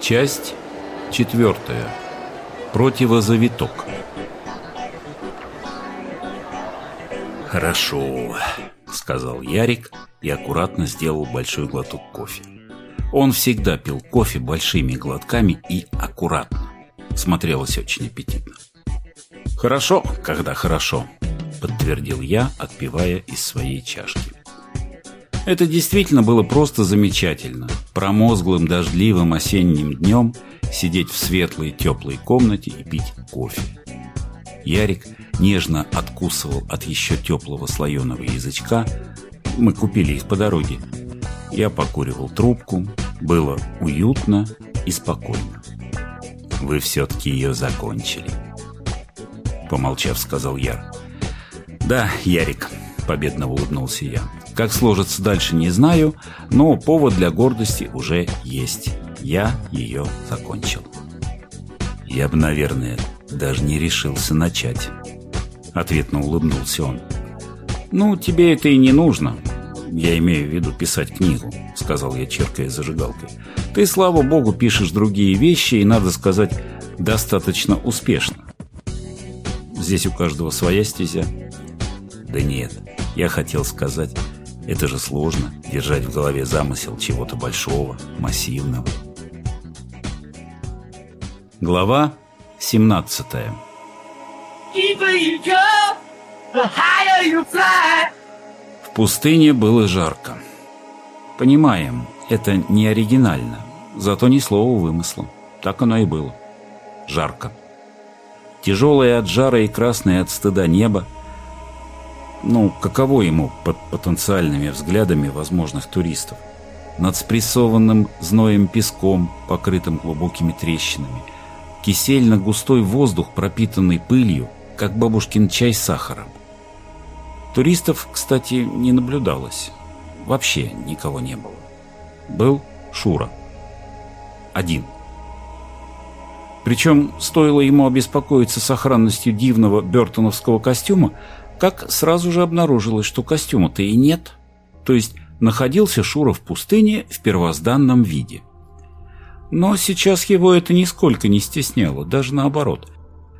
Часть четвертая. Противозавиток. «Хорошо», — сказал Ярик и аккуратно сделал большой глоток кофе. Он всегда пил кофе большими глотками и аккуратно. Смотрелось очень аппетитно. «Хорошо, когда хорошо», — подтвердил я, отпивая из своей чашки. Это действительно было просто замечательно. Промозглым дождливым осенним днем сидеть в светлой теплой комнате и пить кофе. Ярик нежно откусывал от еще теплого слоеного язычка. Мы купили их по дороге. Я покуривал трубку. Было уютно и спокойно. «Вы все-таки ее закончили», — помолчав, сказал Яр. «Да, Ярик», — победно улыбнулся я. Как сложится дальше, не знаю, но повод для гордости уже есть. Я ее закончил. Я бы, наверное, даже не решился начать. Ответно улыбнулся он. «Ну, тебе это и не нужно. Я имею в виду писать книгу», — сказал я, черкая зажигалкой. «Ты, слава богу, пишешь другие вещи, и, надо сказать, достаточно успешно. Здесь у каждого своя стезя». «Да нет, я хотел сказать, это же сложно, держать в голове замысел чего-то большого, массивного. Глава 17 В пустыне было жарко. Понимаем, это не оригинально, зато ни слова вымысла. Так оно и было. Жарко. Тяжелое от жара и красное от стыда небо – ну, каково ему под потенциальными взглядами возможных туристов? Над спрессованным зноем песком, покрытым глубокими трещинами. Кисельно-густой воздух, пропитанный пылью, как бабушкин чай с сахаром. Туристов, кстати, не наблюдалось. Вообще никого не было. Был Шура. Один. Причем стоило ему обеспокоиться сохранностью дивного бертоновского костюма, как сразу же обнаружилось, что костюма-то и нет. То есть находился Шура в пустыне в первозданном виде. Но сейчас его это нисколько не стесняло, даже наоборот.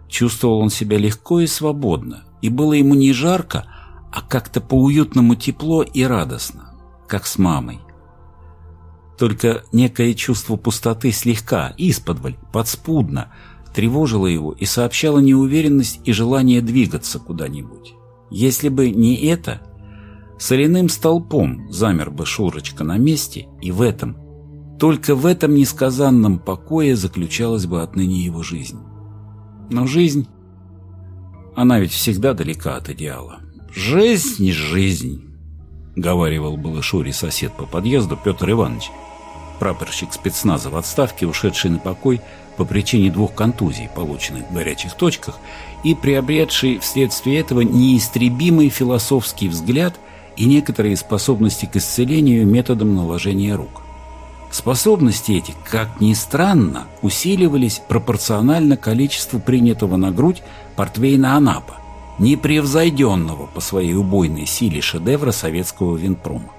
Чувствовал он себя легко и свободно, и было ему не жарко, а как-то по-уютному тепло и радостно, как с мамой. Только некое чувство пустоты слегка, исподволь, подспудно, тревожило его и сообщало неуверенность и желание двигаться куда-нибудь. Если бы не это, соляным столпом замер бы Шурочка на месте, и в этом, только в этом несказанном покое заключалась бы отныне его жизнь. Но жизнь, она ведь всегда далека от идеала. «Жизнь, жизнь!» — говаривал было Шуре сосед по подъезду Петр Иванович, прапорщик спецназа в отставке, ушедший на покой по причине двух контузий, полученных в горячих точках, и приобретший вследствие этого неистребимый философский взгляд и некоторые способности к исцелению методом наложения рук. Способности эти, как ни странно, усиливались пропорционально количеству принятого на грудь портвейна Анапа, непревзойденного по своей убойной силе шедевра советского винпрома.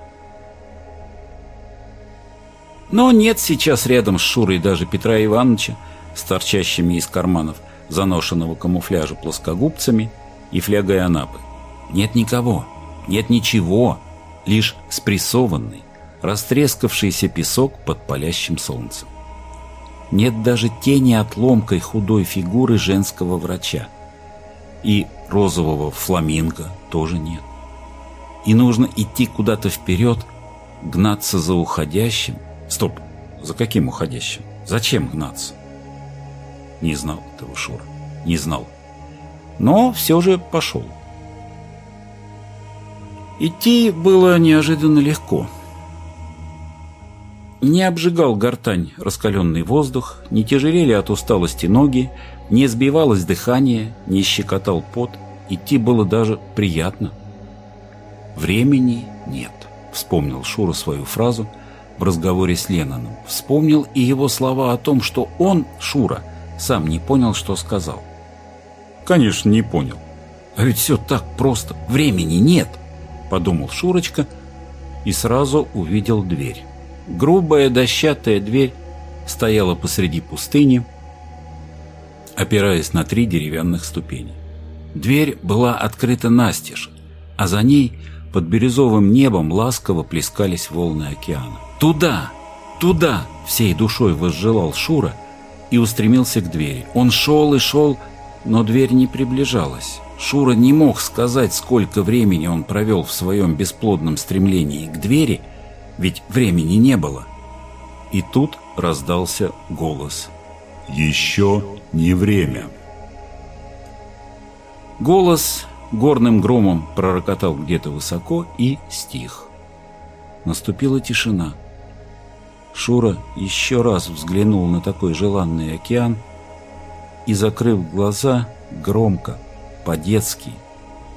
Но нет сейчас рядом с Шурой даже Петра Ивановича с торчащими из карманов – заношенного камуфляжа плоскогубцами и флягой Анапы. Нет никого, нет ничего, лишь спрессованный, растрескавшийся песок под палящим солнцем. Нет даже тени отломкой худой фигуры женского врача. И розового фламинго тоже нет. И нужно идти куда-то вперед, гнаться за уходящим. Стоп, за каким уходящим? Зачем гнаться? Не знал этого Шура. Не знал. Но все же пошел. Идти было неожиданно легко. Не обжигал гортань раскаленный воздух, не тяжелели от усталости ноги, не сбивалось дыхание, не щекотал пот. Идти было даже приятно. «Времени нет», — вспомнил Шура свою фразу в разговоре с Ленноном. Вспомнил и его слова о том, что он, Шура, сам не понял, что сказал. Конечно, не понял. А ведь все так просто. Времени нет, подумал Шурочка и сразу увидел дверь. Грубая дощатая дверь стояла посреди пустыни, опираясь на три деревянных ступени. Дверь была открыта настежь, а за ней под бирюзовым небом ласково плескались волны океана. «Туда! Туда!» — всей душой возжелал Шура и устремился к двери. Он шел и шел, но дверь не приближалась. Шура не мог сказать, сколько времени он провел в своем бесплодном стремлении к двери, ведь времени не было. И тут раздался голос. «Еще не время». Голос горным громом пророкотал где-то высоко и стих. Наступила тишина. Шура еще раз взглянул на такой желанный океан и, закрыв глаза, громко, по-детски,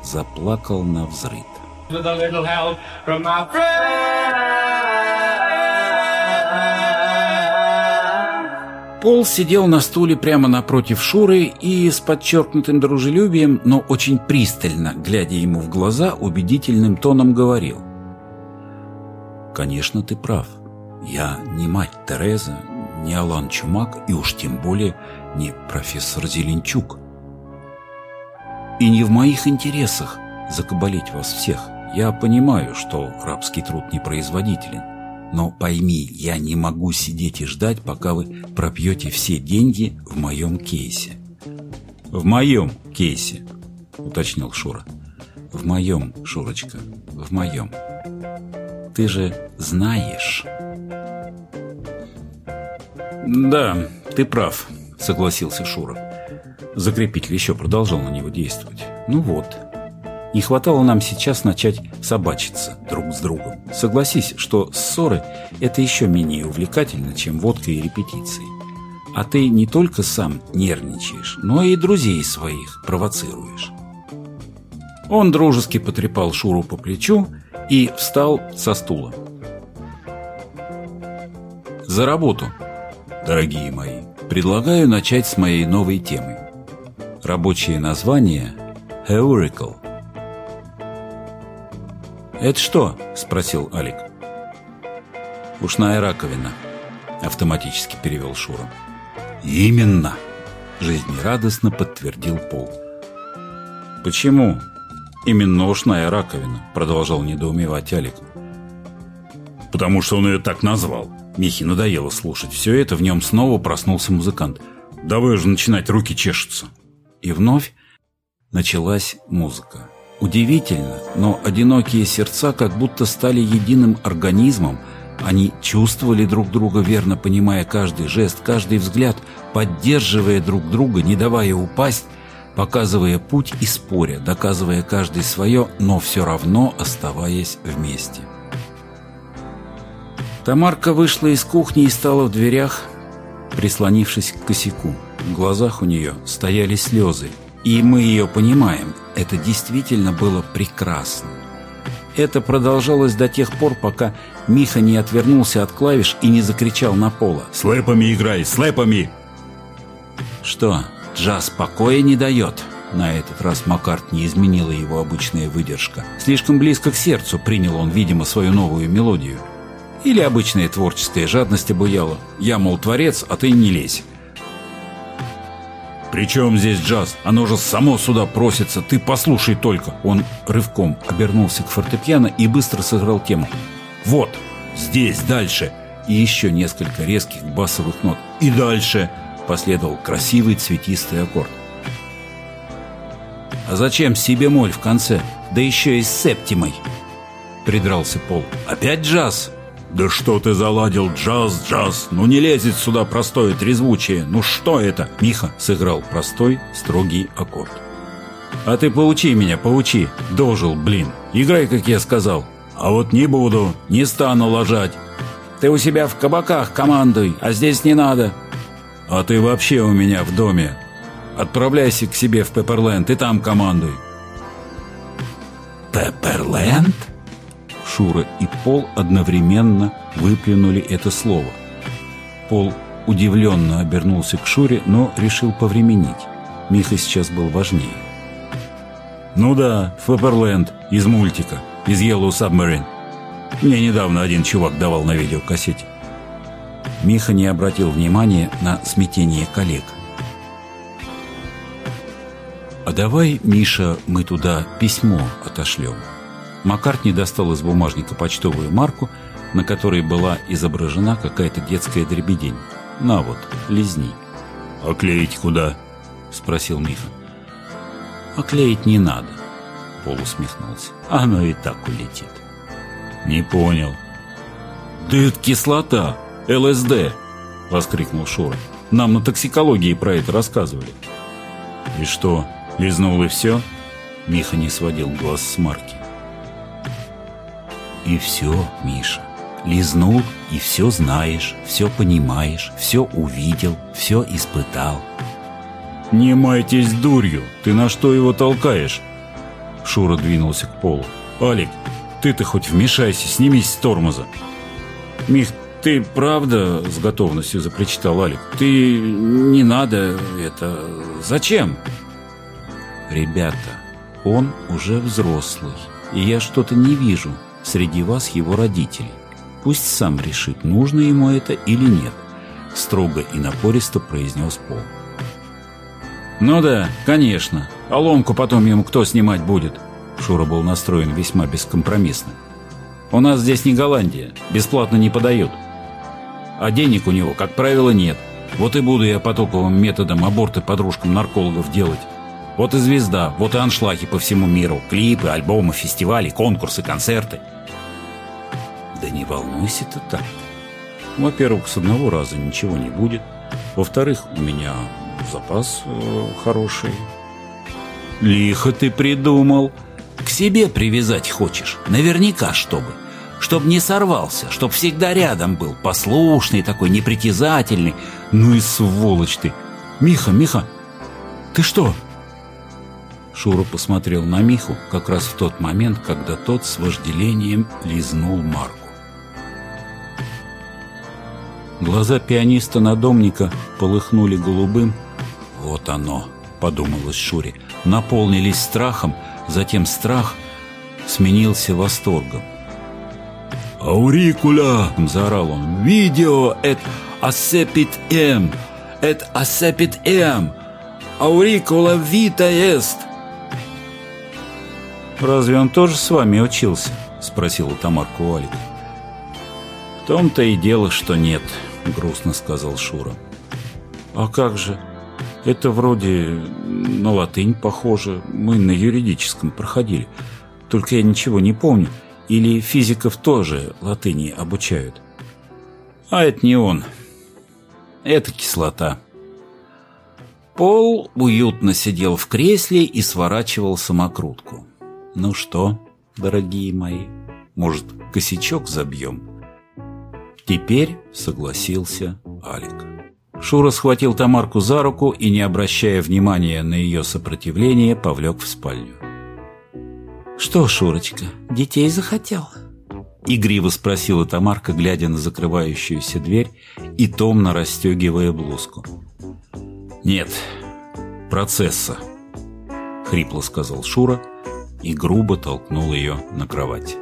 заплакал на взрыд. Пол сидел на стуле прямо напротив Шуры и с подчеркнутым дружелюбием, но очень пристально, глядя ему в глаза, убедительным тоном говорил. «Конечно, ты прав. Я не мать Тереза, не Алан Чумак и уж тем более не профессор Зеленчук. И не в моих интересах закабалить вас всех. Я понимаю, что рабский труд непроизводителен. Но пойми, я не могу сидеть и ждать, пока вы пропьете все деньги в моем кейсе. В моем кейсе, уточнил Шура. В моем, Шурочка, в моем. Ты же знаешь. Да, ты прав, согласился Шура. Закрепитель еще продолжал на него действовать. Ну вот, не хватало нам сейчас начать собачиться друг с другом. Согласись, что ссоры – это еще менее увлекательно, чем водка и репетиции. А ты не только сам нервничаешь, но и друзей своих провоцируешь. Он дружески потрепал Шуру по плечу и встал со стула. За работу, дорогие мои. Предлагаю начать с моей новой темы. Рабочее название – Heurical. «Это что?» – спросил Алик. «Ушная раковина», – автоматически перевел Шура. «Именно!» – жизнерадостно подтвердил Пол. «Почему именно ушная раковина?» – продолжал недоумевать Алик. «Потому что он ее так назвал». Михе надоело слушать все это, в нем снова проснулся музыкант. «Давай уже начинать, руки чешутся». И вновь началась музыка. Удивительно, но одинокие сердца как будто стали единым организмом. Они чувствовали друг друга, верно понимая каждый жест, каждый взгляд, поддерживая друг друга, не давая упасть, показывая путь и споря, доказывая каждый свое, но все равно оставаясь вместе. Тамарка вышла из кухни и стала в дверях, прислонившись к косяку. В глазах у нее стояли слезы, и мы ее понимаем, это действительно было прекрасно. Это продолжалось до тех пор, пока Миха не отвернулся от клавиш и не закричал на пола. «Слэпами играй, слэпами!» «Что, джаз покоя не дает?» На этот раз Маккарт не изменила его обычная выдержка. Слишком близко к сердцу принял он, видимо, свою новую мелодию. Или обычная творческая жадность обуяла. «Я, мол, творец, а ты не лезь». «При чем здесь джаз? Оно же само сюда просится, ты послушай только!» Он рывком обернулся к фортепиано и быстро сыграл тему. «Вот, здесь, дальше!» И еще несколько резких басовых нот. «И дальше!» Последовал красивый цветистый аккорд. «А зачем си бемоль в конце? Да еще и с септимой!» Придрался Пол. «Опять джаз?» «Да что ты заладил? Джаз, джаз! Ну не лезет сюда простое трезвучие! Ну что это?» Миха сыграл простой, строгий аккорд. «А ты поучи меня, поучи!» Дожил, блин! Играй, как я сказал!» «А вот не буду, не стану ложать!» «Ты у себя в кабаках командуй, а здесь не надо!» «А ты вообще у меня в доме!» «Отправляйся к себе в Пепперленд и там командуй!» «Пепперленд?» Шура и Пол одновременно выплюнули это слово. Пол удивленно обернулся к Шуре, но решил повременить. Миха сейчас был важнее. «Ну да, Фэперленд, из мультика, из Yellow Submarine. Мне недавно один чувак давал на видеокассете». Миха не обратил внимания на смятение коллег. «А давай, Миша, мы туда письмо отошлем». Маккартни достал из бумажника почтовую марку, на которой была изображена какая-то детская дребедень. «На вот, лизни». «А клеить куда?» — спросил Миха. «А клеить не надо», — Пол усмехнулся. «Оно и так улетит». «Не понял». «Да это кислота, ЛСД!» — воскликнул Шура. «Нам на токсикологии про это рассказывали». «И что, лизнул и все?» Миха не сводил глаз с Марки. «И все, Миша, лизнул и все знаешь, все понимаешь, все увидел, все испытал». «Не майтесь дурью, ты на что его толкаешь?» Шура двинулся к полу. «Алик, ты-то хоть вмешайся, снимись с тормоза!» «Мих, ты правда?» — с готовностью запричитал Алик. «Ты... не надо это... Зачем?» «Ребята, он уже взрослый, и я что-то не вижу среди вас его родителей. Пусть сам решит, нужно ему это или нет», — строго и напористо произнес Пол. «Ну да, конечно. А ломку потом ему кто снимать будет?» Шура был настроен весьма бескомпромиссно. «У нас здесь не Голландия, бесплатно не подают. А денег у него, как правило, нет. Вот и буду я потоковым методом аборты подружкам наркологов делать. Вот и звезда, вот и аншлаги по всему миру. Клипы, альбомы, фестивали, конкурсы, концерты. Да не волнуйся ты так. Во-первых, с одного раза ничего не будет. Во-вторых, у меня запас э, хороший. Лихо ты придумал. К себе привязать хочешь? Наверняка, чтобы. Чтоб не сорвался, чтоб всегда рядом был. Послушный такой, непритязательный. Ну и сволочь ты. Миха, Миха, ты что? Шура посмотрел на Миху как раз в тот момент, когда тот с вожделением лизнул Марку. Глаза пианиста-надомника полыхнули голубым. «Вот оно», — подумалось Шуре, — наполнились страхом, затем страх сменился восторгом. «Аурикуля!» — заорал он. «Видео! Это асепит эм! Это асепит эм! Аурикула вита ест!» «Разве он тоже с вами учился?» — спросила Тамарка Алика. «В том-то и дело, что нет», — грустно сказал Шура. «А как же? Это вроде на латынь похоже. Мы на юридическом проходили. Только я ничего не помню. Или физиков тоже латыни обучают?» «А это не он. Это кислота». Пол уютно сидел в кресле и сворачивал самокрутку. «Ну что, дорогие мои, может, косячок забьем?» Теперь согласился Алик. Шура схватил Тамарку за руку и, не обращая внимания на ее сопротивление, повлек в спальню. «Что, Шурочка, детей захотел?» Игриво спросила Тамарка, глядя на закрывающуюся дверь и томно расстегивая блузку. «Нет, процесса», — хрипло сказал Шура и грубо толкнул ее на кровать.